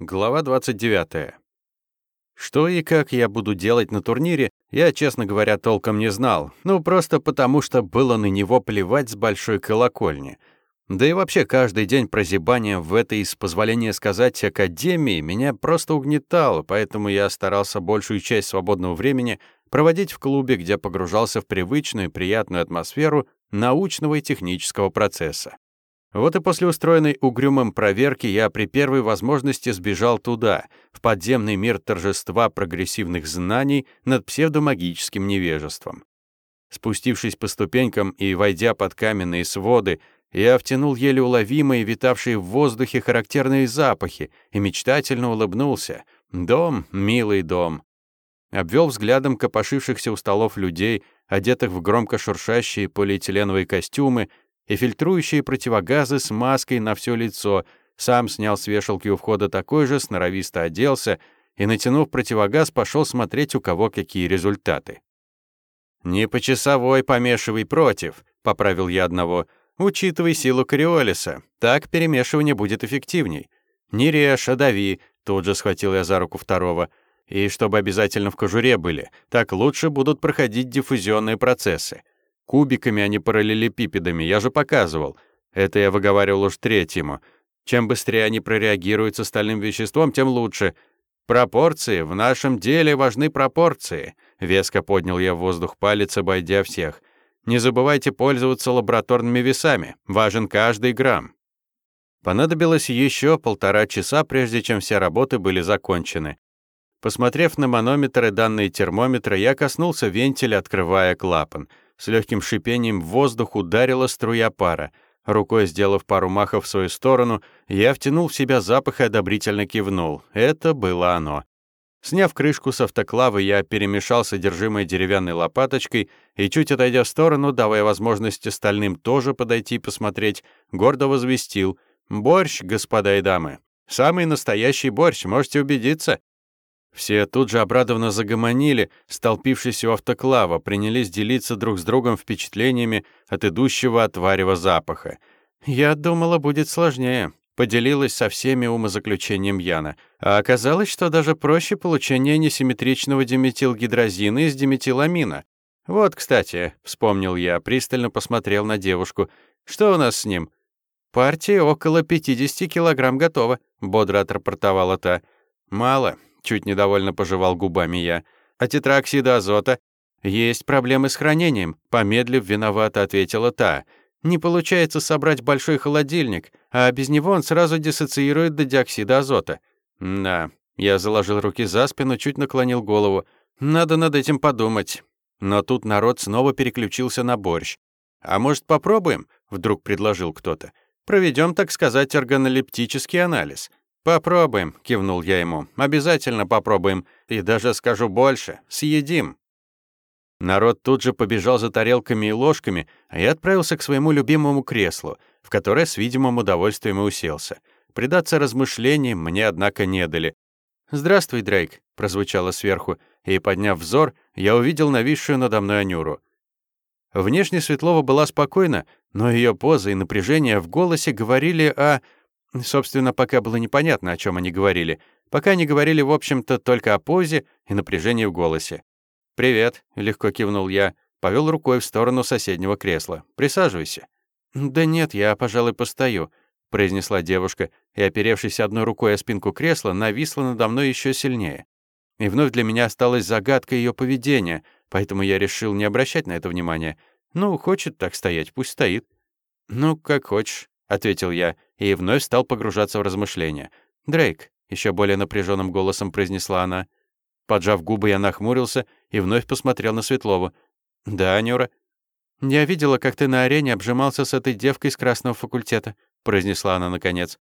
Глава 29. Что и как я буду делать на турнире, я, честно говоря, толком не знал. Ну, просто потому, что было на него плевать с большой колокольни. Да и вообще, каждый день прозябания в этой, с позволения сказать, академии меня просто угнетало, поэтому я старался большую часть свободного времени проводить в клубе, где погружался в привычную и приятную атмосферу научного и технического процесса. Вот и после устроенной угрюмым проверки я при первой возможности сбежал туда, в подземный мир торжества прогрессивных знаний над псевдомагическим невежеством. Спустившись по ступенькам и войдя под каменные своды, я втянул еле уловимые, витавшие в воздухе характерные запахи и мечтательно улыбнулся. Дом, милый дом. Обвел взглядом копошившихся у столов людей, одетых в громко шуршащие полиэтиленовые костюмы, и фильтрующие противогазы с маской на все лицо, сам снял с вешалки у входа такой же, сноровисто оделся и, натянув противогаз, пошел смотреть, у кого какие результаты. «Не по часовой помешивай против», — поправил я одного. «Учитывай силу Кориолиса. Так перемешивание будет эффективней. Не режь, а дави», — тут же схватил я за руку второго. «И чтобы обязательно в кожуре были. Так лучше будут проходить диффузионные процессы. Кубиками, а не параллелепипедами, я же показывал. Это я выговаривал уж третьему. Чем быстрее они прореагируют с остальным веществом, тем лучше. Пропорции, в нашем деле важны пропорции. Веско поднял я в воздух палец, обойдя всех. Не забывайте пользоваться лабораторными весами. Важен каждый грамм. Понадобилось еще полтора часа, прежде чем все работы были закончены. Посмотрев на манометр и данные термометра, я коснулся вентиля, открывая клапан — с легким шипением в воздух ударила струя пара. Рукой сделав пару махов в свою сторону, я втянул в себя запах и одобрительно кивнул. Это было оно. Сняв крышку с автоклавы, я перемешал содержимое деревянной лопаточкой и, чуть отойдя в сторону, давая возможность остальным тоже подойти и посмотреть, гордо возвестил «Борщ, господа и дамы! Самый настоящий борщ, можете убедиться!» Все тут же обрадованно загомонили, столпившись у автоклава, принялись делиться друг с другом впечатлениями от идущего от варева запаха. «Я думала, будет сложнее», — поделилась со всеми умозаключением Яна. А оказалось, что даже проще получение несимметричного диметилгидрозина из диметиламина. «Вот, кстати», — вспомнил я, пристально посмотрел на девушку. «Что у нас с ним?» «Партия около 50 килограмм готова», — бодро отрапортовала та. «Мало. Чуть недовольно пожевал губами я. А тетраксида азота? Есть проблемы с хранением, помедлив виновато ответила та. Не получается собрать большой холодильник, а без него он сразу диссоциирует до диоксида азота. Да, я заложил руки за спину, чуть наклонил голову. Надо над этим подумать. Но тут народ снова переключился на борщ. «А может, попробуем?» — вдруг предложил кто-то. «Проведем, так сказать, органолептический анализ. «Попробуем», — кивнул я ему. «Обязательно попробуем. И даже скажу больше. Съедим». Народ тут же побежал за тарелками и ложками, а я отправился к своему любимому креслу, в которое с видимым удовольствием и уселся. Предаться размышлениям мне, однако, не дали. «Здравствуй, Дрейк», — прозвучало сверху, и, подняв взор, я увидел нависшую надо мной Анюру. Внешне Светлова была спокойна, но ее поза и напряжение в голосе говорили о Собственно, пока было непонятно, о чем они говорили. Пока они говорили, в общем-то, только о позе и напряжении в голосе. «Привет», — легко кивнул я, повел рукой в сторону соседнего кресла. «Присаживайся». «Да нет, я, пожалуй, постою», — произнесла девушка, и, оперевшись одной рукой о спинку кресла, нависла надо мной еще сильнее. И вновь для меня осталась загадка ее поведения, поэтому я решил не обращать на это внимания. Ну, хочет так стоять, пусть стоит. «Ну, как хочешь», — ответил я, и вновь стал погружаться в размышления. «Дрейк», — еще более напряженным голосом произнесла она. Поджав губы, я нахмурился и вновь посмотрел на Светлову. «Да, Нюра?» «Я видела, как ты на арене обжимался с этой девкой из красного факультета», — произнесла она наконец.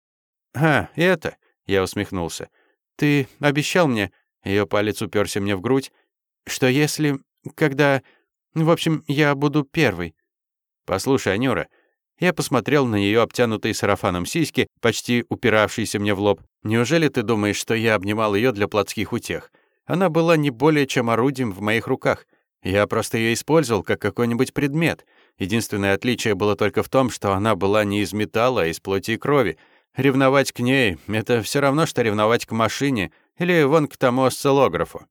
«А, это?» — я усмехнулся. «Ты обещал мне...» — ее палец уперся мне в грудь. «Что если... когда... В общем, я буду первый». «Послушай, Анюра, я посмотрел на ее обтянутые сарафаном сиськи, почти упиравшиеся мне в лоб. «Неужели ты думаешь, что я обнимал ее для плотских утех? Она была не более чем орудием в моих руках. Я просто ее использовал как какой-нибудь предмет. Единственное отличие было только в том, что она была не из металла, а из плоти и крови. Ревновать к ней — это все равно, что ревновать к машине или вон к тому осциллографу.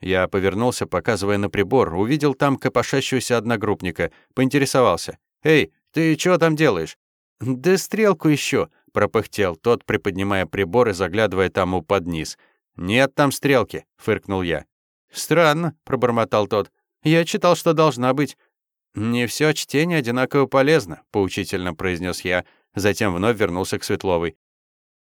Я повернулся, показывая на прибор, увидел там копошащегося одногруппника, поинтересовался. «Эй, ты чего там делаешь?» «Да стрелку еще, пропыхтел тот, приподнимая прибор и заглядывая тому под низ. «Нет там стрелки», — фыркнул я. «Странно», — пробормотал тот. «Я читал, что должна быть». «Не все чтение одинаково полезно», — поучительно произнес я, затем вновь вернулся к Светловой.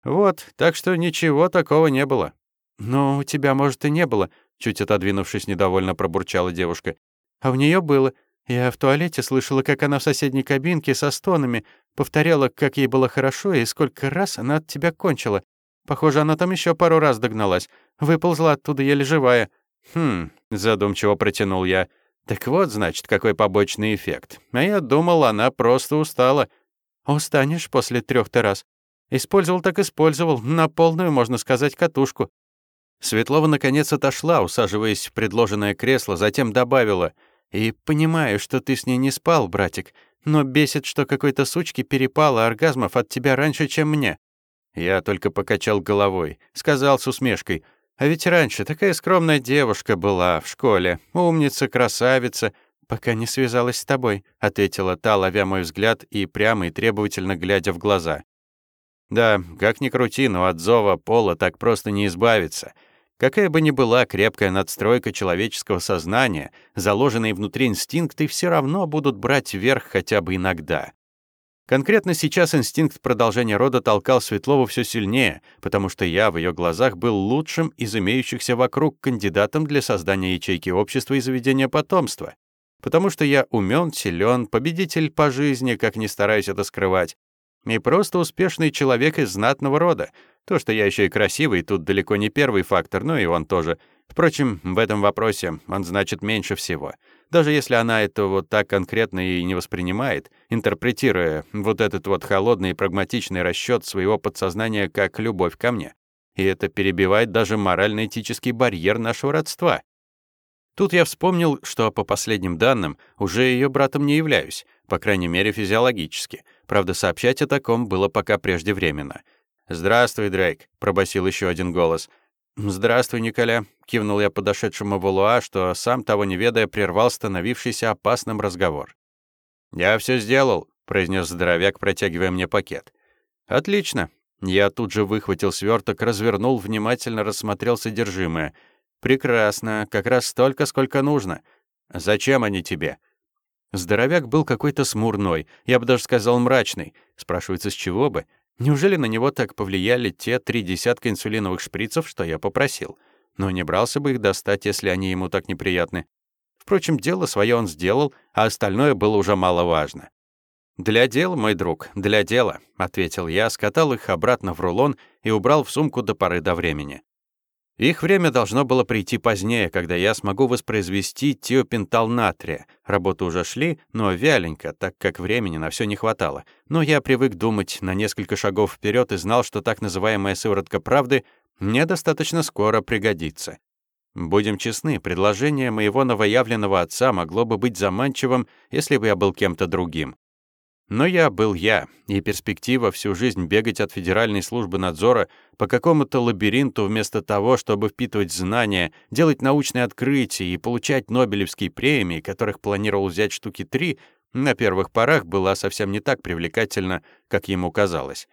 «Вот, так что ничего такого не было». «Но у тебя, может, и не было», — чуть отодвинувшись, недовольно пробурчала девушка. «А у нее было. Я в туалете слышала, как она в соседней кабинке со стонами повторяла, как ей было хорошо и сколько раз она от тебя кончила. Похоже, она там еще пару раз догналась. Выползла оттуда еле живая. Хм, задумчиво протянул я. Так вот, значит, какой побочный эффект. А я думал, она просто устала. Устанешь после трех-то раз. Использовал так использовал, на полную, можно сказать, катушку. Светлова наконец отошла, усаживаясь в предложенное кресло, затем добавила: "И понимаю, что ты с ней не спал, братик, но бесит, что какой-то сучке перепало оргазмов от тебя раньше, чем мне. Я только покачал головой, сказал с усмешкой: "А ведь раньше такая скромная девушка была в школе, умница, красавица, пока не связалась с тобой", ответила та, ловя мой взгляд и прямо и требовательно глядя в глаза. Да, как ни крути, но от зова пола так просто не избавиться. Какая бы ни была крепкая надстройка человеческого сознания, заложенные внутри инстинкты все равно будут брать верх хотя бы иногда. Конкретно сейчас инстинкт продолжения рода толкал Светлову все сильнее, потому что я в ее глазах был лучшим из имеющихся вокруг кандидатом для создания ячейки общества и заведения потомства. Потому что я умен, силен, победитель по жизни, как не стараюсь это скрывать, и просто успешный человек из знатного рода. То, что я еще и красивый, тут далеко не первый фактор, но и он тоже. Впрочем, в этом вопросе он значит меньше всего — даже если она это вот так конкретно и не воспринимает, интерпретируя вот этот вот холодный и прагматичный расчёт своего подсознания как любовь ко мне. И это перебивает даже морально-этический барьер нашего родства. Тут я вспомнил, что по последним данным уже её братом не являюсь, по крайней мере физиологически. Правда, сообщать о таком было пока преждевременно. «Здравствуй, Дрейк», — пробасил ещё один голос — «Здравствуй, Николя», — кивнул я подошедшему Валуа, что, сам того не ведая, прервал становившийся опасным разговор. «Я все сделал», — произнес здоровяк, протягивая мне пакет. «Отлично». Я тут же выхватил сверток, развернул, внимательно рассмотрел содержимое. «Прекрасно, как раз столько, сколько нужно. Зачем они тебе?» Здоровяк был какой-то смурной, я бы даже сказал мрачный. Спрашивается, с чего бы? Неужели на него так повлияли те три десятка инсулиновых шприцев, что я попросил? Но не брался бы их достать, если они ему так неприятны. Впрочем, дело свое он сделал, а остальное было уже маловажно. «Для дела, мой друг, для дела», — ответил я, скатал их обратно в рулон и убрал в сумку до поры до времени. Их время должно было прийти позднее, когда я смогу воспроизвести тиопентал натрия. Работы уже шли, но вяленько, так как времени на все не хватало. Но я привык думать на несколько шагов вперед и знал, что так называемая сыворотка правды мне достаточно скоро пригодится. Будем честны, предложение моего новоявленного отца могло бы быть заманчивым, если бы я был кем-то другим. Но я был я, и перспектива всю жизнь бегать от Федеральной службы надзора по какому-то лабиринту вместо того, чтобы впитывать знания, делать научные открытия и получать Нобелевские премии, которых планировал взять штуки три, на первых порах была совсем не так привлекательна, как ему казалось.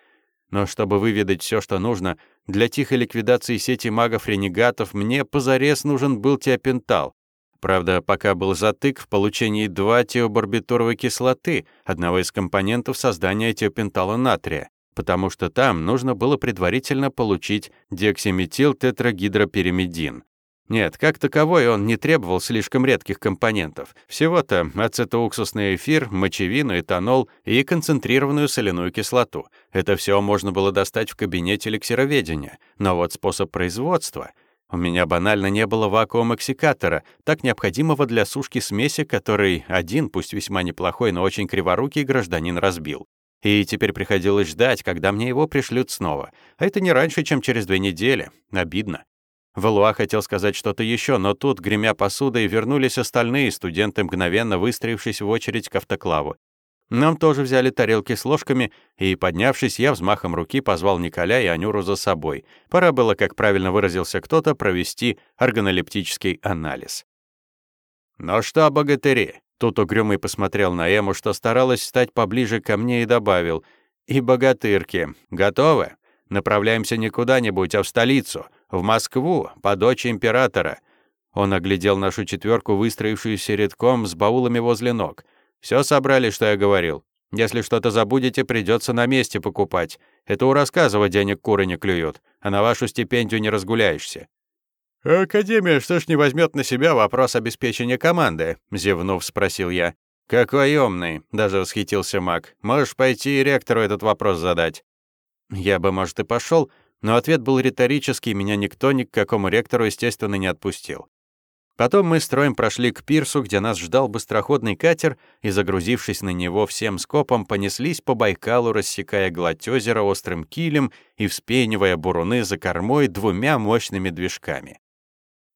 Но чтобы выведать все, что нужно, для тихой ликвидации сети магов-ренегатов мне позарез нужен был теопентал, Правда, пока был затык в получении 2-теобарбитуровой кислоты, одного из компонентов создания теопентала натрия, потому что там нужно было предварительно получить диоксиметил-тетрагидропиримидин. Нет, как таковой он не требовал слишком редких компонентов. Всего-то ацетоуксусный эфир, мочевину, этанол и концентрированную соляную кислоту. Это все можно было достать в кабинете эликсироведения. Но вот способ производства — у меня банально не было вакуум-эксикатора, так необходимого для сушки смеси, который один, пусть весьма неплохой, но очень криворукий гражданин разбил. И теперь приходилось ждать, когда мне его пришлют снова. А это не раньше, чем через две недели. Обидно. Валуа хотел сказать что-то еще, но тут, гремя посудой, вернулись остальные студенты, мгновенно выстроившись в очередь к автоклаву. Нам тоже взяли тарелки с ложками, и, поднявшись, я взмахом руки позвал Николя и Анюру за собой. Пора было, как правильно выразился кто-то, провести органолептический анализ. «Ну что, богатыри?» Тут угрюмый посмотрел на Эму, что старалась стать поближе ко мне и добавил. «И богатырки. Готовы? Направляемся не куда-нибудь, а в столицу, в Москву, по дочь императора». Он оглядел нашу четверку, выстроившуюся редком с баулами возле ног. Все собрали, что я говорил. Если что-то забудете, придется на месте покупать. Это у рассказова денег куры не клюют, а на вашу стипендию не разгуляешься». «Академия что ж не возьмет на себя вопрос обеспечения команды?» — зевнув, спросил я. «Какой умный!» — даже восхитился маг. «Можешь пойти и ректору этот вопрос задать». Я бы, может, и пошел, но ответ был риторический, меня никто ни к какому ректору, естественно, не отпустил. Потом мы строем прошли к пирсу, где нас ждал быстроходный катер, и, загрузившись на него всем скопом, понеслись по Байкалу, рассекая гладь озера острым килем и вспенивая буруны за кормой двумя мощными движками.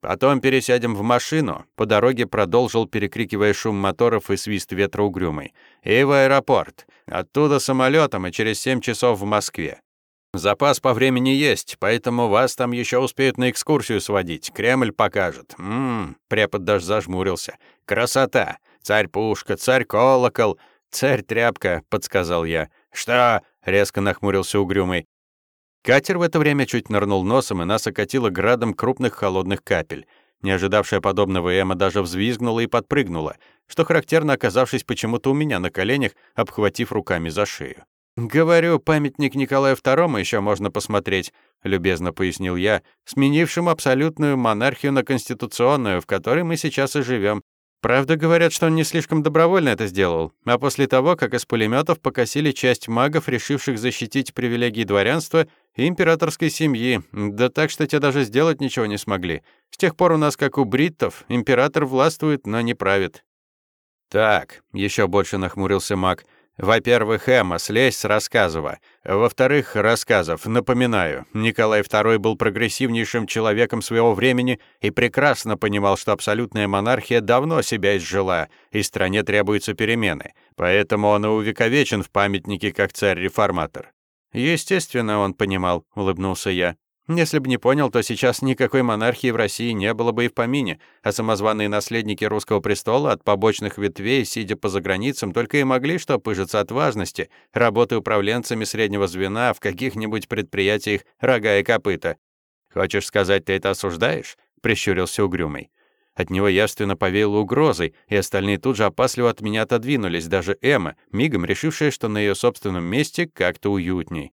Потом пересядем в машину, по дороге продолжил, перекрикивая шум моторов и свист ветра угрюмый, и в аэропорт, оттуда самолетом и через семь часов в Москве. Запас по времени есть, поэтому вас там еще успеют на экскурсию сводить. Кремль покажет. Мм, препод даже зажмурился. Красота. Царь-пушка, царь-колокол, царь-тряпка, подсказал я. Что? резко нахмурился угрюмый. Катер в это время чуть нырнул носом, и нас окатило градом крупных холодных капель. Не ожидавшая подобного Эмма даже взвизгнула и подпрыгнула, что характерно оказавшись почему-то у меня на коленях, обхватив руками за шею. «Говорю, памятник Николаю II еще можно посмотреть», — любезно пояснил я, сменившим абсолютную монархию на конституционную, в которой мы сейчас и живем. Правда, говорят, что он не слишком добровольно это сделал, а после того, как из пулеметов покосили часть магов, решивших защитить привилегии дворянства и императорской семьи, да так, что те даже сделать ничего не смогли. С тех пор у нас, как у бриттов, император властвует, но не правит. «Так», — еще больше нахмурился маг, — во-первых, Эмма, слезь с рассказова. Во-вторых, рассказов. Напоминаю, Николай II был прогрессивнейшим человеком своего времени и прекрасно понимал, что абсолютная монархия давно себя изжила, и стране требуются перемены. Поэтому он и увековечен в памятнике как царь-реформатор. Естественно, он понимал, улыбнулся я. Если бы не понял, то сейчас никакой монархии в России не было бы и в помине, а самозваные наследники русского престола от побочных ветвей, сидя по заграницам, только и могли что пыжиться от важности, работы управленцами среднего звена в каких-нибудь предприятиях рога и копыта. «Хочешь сказать, ты это осуждаешь?» — прищурился угрюмый. От него явственно повеяло угрозой, и остальные тут же опасливо от меня отодвинулись, даже Эмма, мигом решившая, что на ее собственном месте как-то уютней.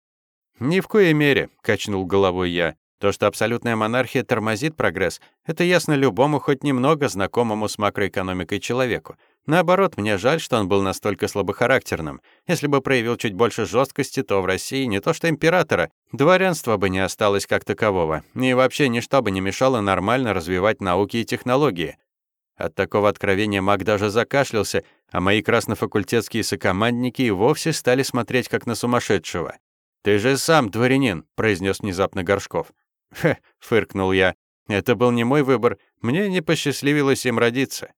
«Ни в коей мере», — качнул головой я. То, что абсолютная монархия тормозит прогресс, это ясно любому хоть немного знакомому с макроэкономикой человеку. Наоборот, мне жаль, что он был настолько слабохарактерным. Если бы проявил чуть больше жесткости, то в России не то что императора, дворянства бы не осталось как такового. И вообще ничто бы не мешало нормально развивать науки и технологии. От такого откровения маг даже закашлялся, а мои краснофакультетские сокомандники и вовсе стали смотреть как на сумасшедшего. «Ты же сам дворянин», — произнес внезапно Горшков. «Хе», — фыркнул я. «Это был не мой выбор. Мне не посчастливилось им родиться».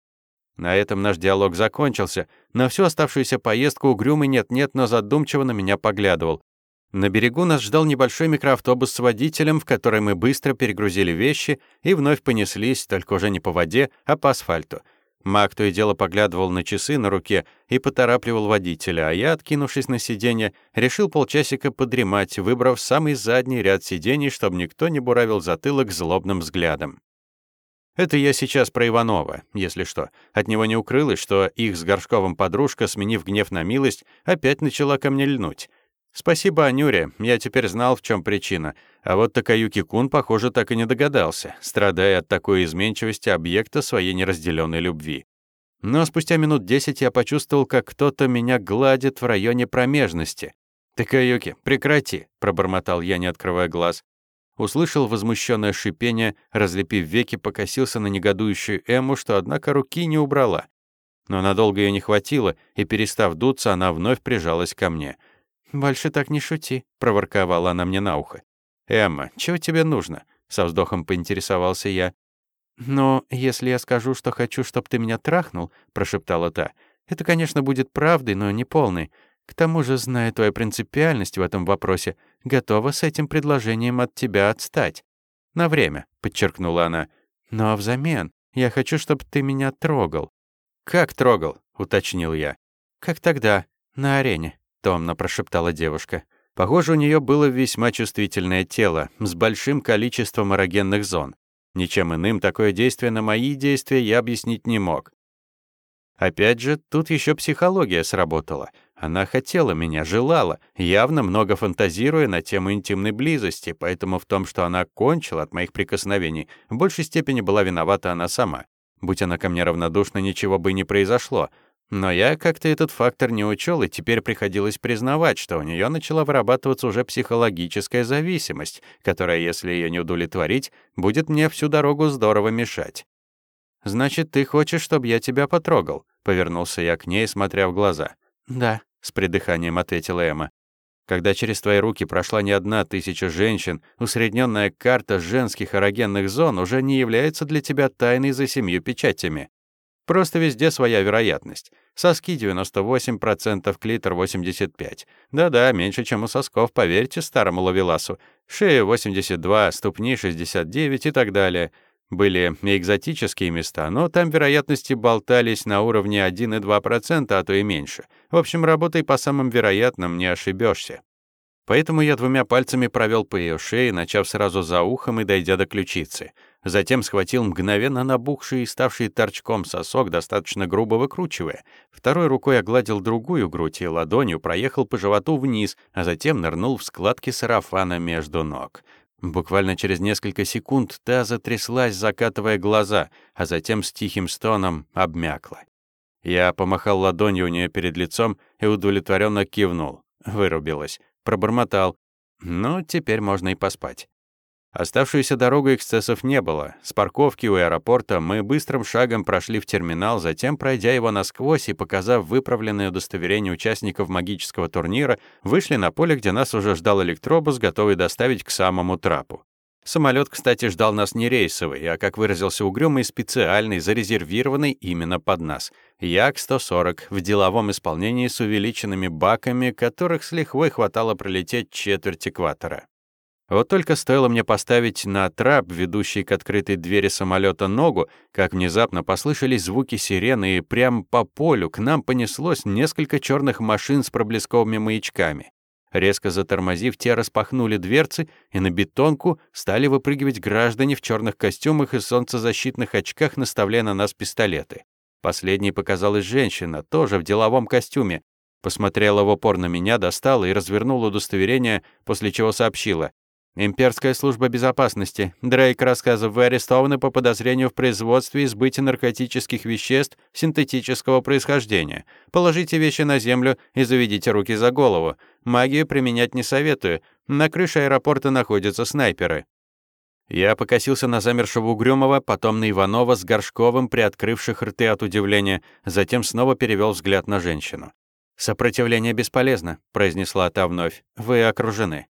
На этом наш диалог закончился. На всю оставшуюся поездку угрюмый нет-нет, но задумчиво на меня поглядывал. На берегу нас ждал небольшой микроавтобус с водителем, в который мы быстро перегрузили вещи и вновь понеслись, только уже не по воде, а по асфальту. Мак то и дело поглядывал на часы на руке и поторапливал водителя, а я, откинувшись на сиденье, решил полчасика подремать, выбрав самый задний ряд сидений, чтобы никто не буравил затылок злобным взглядом. Это я сейчас про Иванова, если что. От него не укрылось, что их с Горшковым подружка, сменив гнев на милость, опять начала ко мне льнуть. Спасибо Анюре, я теперь знал, в чем причина. А вот Такаюки-кун, похоже, так и не догадался, страдая от такой изменчивости объекта своей неразделенной любви. Но спустя минут десять я почувствовал, как кто-то меня гладит в районе промежности. «Такаюки, прекрати!» — пробормотал я, не открывая глаз. Услышал возмущенное шипение, разлепив веки, покосился на негодующую Эму, что, однако, руки не убрала. Но надолго ее не хватило, и, перестав дуться, она вновь прижалась ко мне — «Больше так не шути», — проворковала она мне на ухо. «Эмма, чего тебе нужно?» — со вздохом поинтересовался я. «Но если я скажу, что хочу, чтобы ты меня трахнул», — прошептала та, Это, конечно, будет правдой, но не полной. К тому же, зная твою принципиальность в этом вопросе, готова с этим предложением от тебя отстать. На время, подчеркнула она. Но взамен я хочу, чтобы ты меня трогал. Как трогал? уточнил я. Как тогда, на арене, томно прошептала девушка. Похоже, у нее было весьма чувствительное тело с большим количеством эрогенных зон. Ничем иным такое действие на мои действия я объяснить не мог. Опять же, тут еще психология сработала. Она хотела меня, желала, явно много фантазируя на тему интимной близости, поэтому в том, что она кончила от моих прикосновений, в большей степени была виновата она сама. Будь она ко мне равнодушна, ничего бы и не произошло. Но я как-то этот фактор не учел, и теперь приходилось признавать, что у нее начала вырабатываться уже психологическая зависимость, которая, если ее не удовлетворить, будет мне всю дорогу здорово мешать. «Значит, ты хочешь, чтобы я тебя потрогал?» — повернулся я к ней, смотря в глаза. «Да», — с придыханием ответила Эмма. «Когда через твои руки прошла не одна тысяча женщин, усредненная карта женских эрогенных зон уже не является для тебя тайной за семью печатями. Просто везде своя вероятность. Соски 98%, клитор 85%. Да-да, меньше, чем у сосков, поверьте старому ловеласу. Шея 82, ступни 69 и так далее. Были и экзотические места, но там вероятности болтались на уровне 1,2%, а то и меньше. В общем, работай по самым вероятным, не ошибешься. Поэтому я двумя пальцами провел по ее шее, начав сразу за ухом и дойдя до ключицы. Затем схватил мгновенно набухший и ставший торчком сосок, достаточно грубо выкручивая. Второй рукой огладил другую грудь и ладонью проехал по животу вниз, а затем нырнул в складки сарафана между ног. Буквально через несколько секунд та затряслась, закатывая глаза, а затем с тихим стоном обмякла. Я помахал ладонью у нее перед лицом и удовлетворенно кивнул. Вырубилась. Пробормотал. Ну, теперь можно и поспать. Оставшуюся дорогу эксцессов не было. С парковки у аэропорта мы быстрым шагом прошли в терминал, затем, пройдя его насквозь и показав выправленное удостоверение участников магического турнира, вышли на поле, где нас уже ждал электробус, готовый доставить к самому трапу. Самолет, кстати, ждал нас не рейсовый, а, как выразился угрюмый, специальный, зарезервированный именно под нас. Як-140 в деловом исполнении с увеличенными баками, которых с лихвой хватало пролететь четверть экватора. Вот только стоило мне поставить на трап, ведущий к открытой двери самолета, ногу, как внезапно послышались звуки сирены, и прямо по полю к нам понеслось несколько черных машин с проблесковыми маячками. Резко затормозив, те распахнули дверцы, и на бетонку стали выпрыгивать граждане в черных костюмах и солнцезащитных очках, наставляя на нас пистолеты. Последней показалась женщина, тоже в деловом костюме. Посмотрела в упор на меня, достала и развернула удостоверение, после чего сообщила. Имперская служба безопасности. Дрейк рассказов, вы арестованы по подозрению в производстве и сбытии наркотических веществ синтетического происхождения. Положите вещи на землю и заведите руки за голову. Магию применять не советую. На крыше аэропорта находятся снайперы. Я покосился на замершего Угрюмова, потом на Иванова с Горшковым, приоткрывших рты от удивления, затем снова перевел взгляд на женщину. «Сопротивление бесполезно», — произнесла та вновь. «Вы окружены».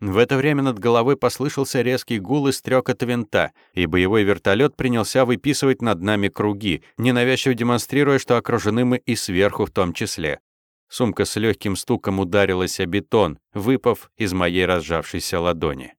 В это время над головой послышался резкий гул и стрекот винта, и боевой вертолет принялся выписывать над нами круги, ненавязчиво демонстрируя, что окружены мы и сверху в том числе. Сумка с легким стуком ударилась о бетон, выпав из моей разжавшейся ладони.